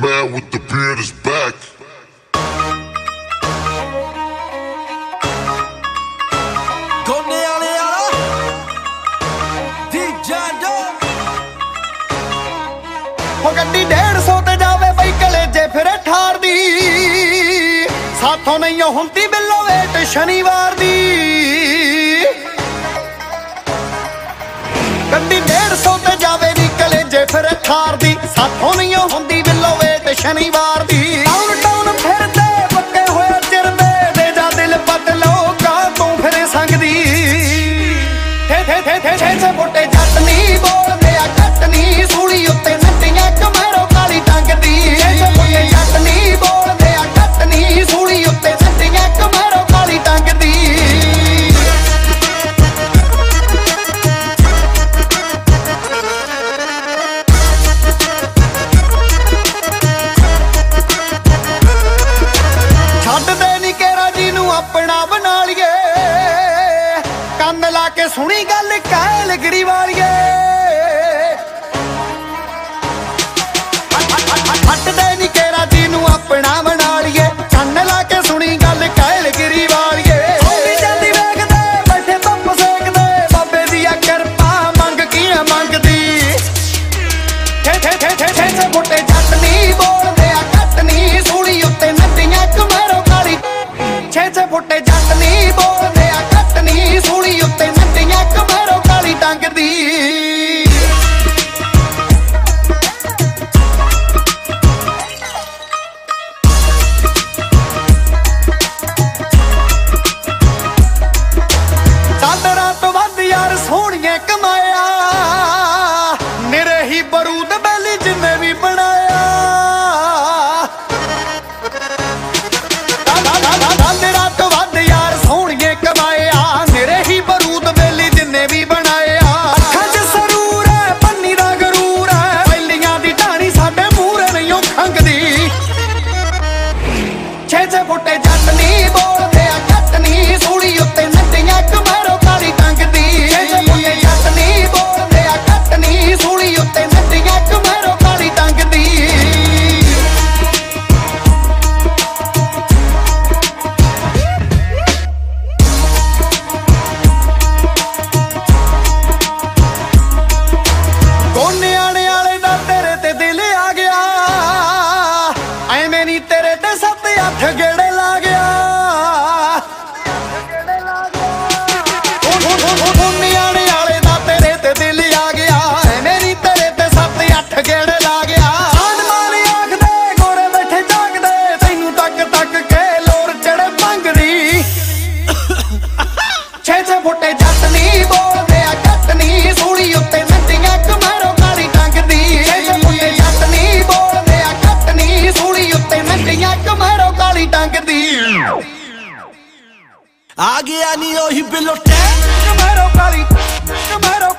man with the beard is back. ਗੋਨੇ ਵਾਲੇ ਵਾਲਾ ਦੀ ਜਾਂਡੋ ਉਹ ਗੱਡੀ 150 ਤੇ ਜਾਵੇ ਬਈ ਕਲੇਜੇ ਫਿਰੇ ਠਾਰ ਦੀ। ਸਾਥੋਂ ਨਹੀਂ ਉਹ ਹੁੰਦੀ ਬਿੱਲੋ ਵੇਟ ਸ਼ਨੀਵਾਰ ਦੀ। ਗੱਡੀ 150 ਤੇ ਜਾਵੇ ਨੀ ਕਲੇਜੇ ਫਿਰੇ ਠਾਰ ਦੀ। ਸਾਥੋਂ ਨਹੀਂ ਠੇ ਠੇ ਫੁੱਟੇ ਜੱਟ ਨਹੀਂ ਬੋਲਦੇ ਆ ਕੱਟ ਨੀ ਸੂਲੀ ਉੱਤੇ ਨੱਟੀਆਂ, ਕਮਰੋ ਕਾਲੀ ਟੰਗਦੀ। ਠੇ ਠੇ ਫੁੱਟੇ ਜੱਟ ਨੀ ਬੋਲਦੇ ਆ ਕੱਟ ਨੀ ਸੂਲੀ ਉੱਤੇ ਨੱਟੀਆਂ, ਕਮਰੋ ਕਾਲੀ ਟੰਗਦੀ। ਛੱਡ ਦੇ ਨੀ ਕੇਰਾ ਜੀ ਨੂੰ ਆਪਣਾ ਬਣਾ ਲਈਏ। ਕੇ ਸੁਣੀ ਗੱਲ ਕਹਿ ਲਗੜੀ ਵਾਲੀਏ ਛੱਡ ਦੇ ਨੀ ਕੇਰਾ ਜੀ ਨੂੰ ਆਪਣਾ ਬਣਾ ਲਈਏ ਕੰਨ ਲਾ ਕੇ ਸੁਣੀ ਗੱਲ ਕਹਿ ਲਗੜੀ ਵਾਲੀਏ ਹੋਈ ਜਾਂਦੀ ਵੇਖਦੇ, ਬੈਠੇ ਧੁੱਪ ਸੇਕਦੇ। ਬਾਬੇ ਦੀ ਆ ਕਿਰਪਾ, ਮੰਗ ਕੀ ਆ ਮੰਗਦੀ। ਠੇ ਠੇ ਠੇ ਠੇ ਠੇ ਠੇ ਫੁੱਟੇ ਜੱਟ ਨੀ ਬੋਲਦੇ, ਆ ਕੱਟ ਨੀ ਸੂਲੀ ਉੱਤੇ ਨੱਟੀਆਂ ਕਮਰੋ ਕਾਲੀ। ਛੇ ਛੇ, ਫੁੱਟੇ ਜੱਟ ਨੀ ਬੋਲਦੇ, ਆ ਕੱਟ ਨੀ ਸੂਲੀ ਕਮਰੋ ਕਾਲੀ ਟੰਗਦੀ ਆ ਗਿਆ ਨੀ ਉਹੀ ਬਿੱਲੋ ਟੈ ਕਮਰੋ ਕਾਲੀ ਕਮਰੋ ਕਾਲੀ। ਕਮਰੋ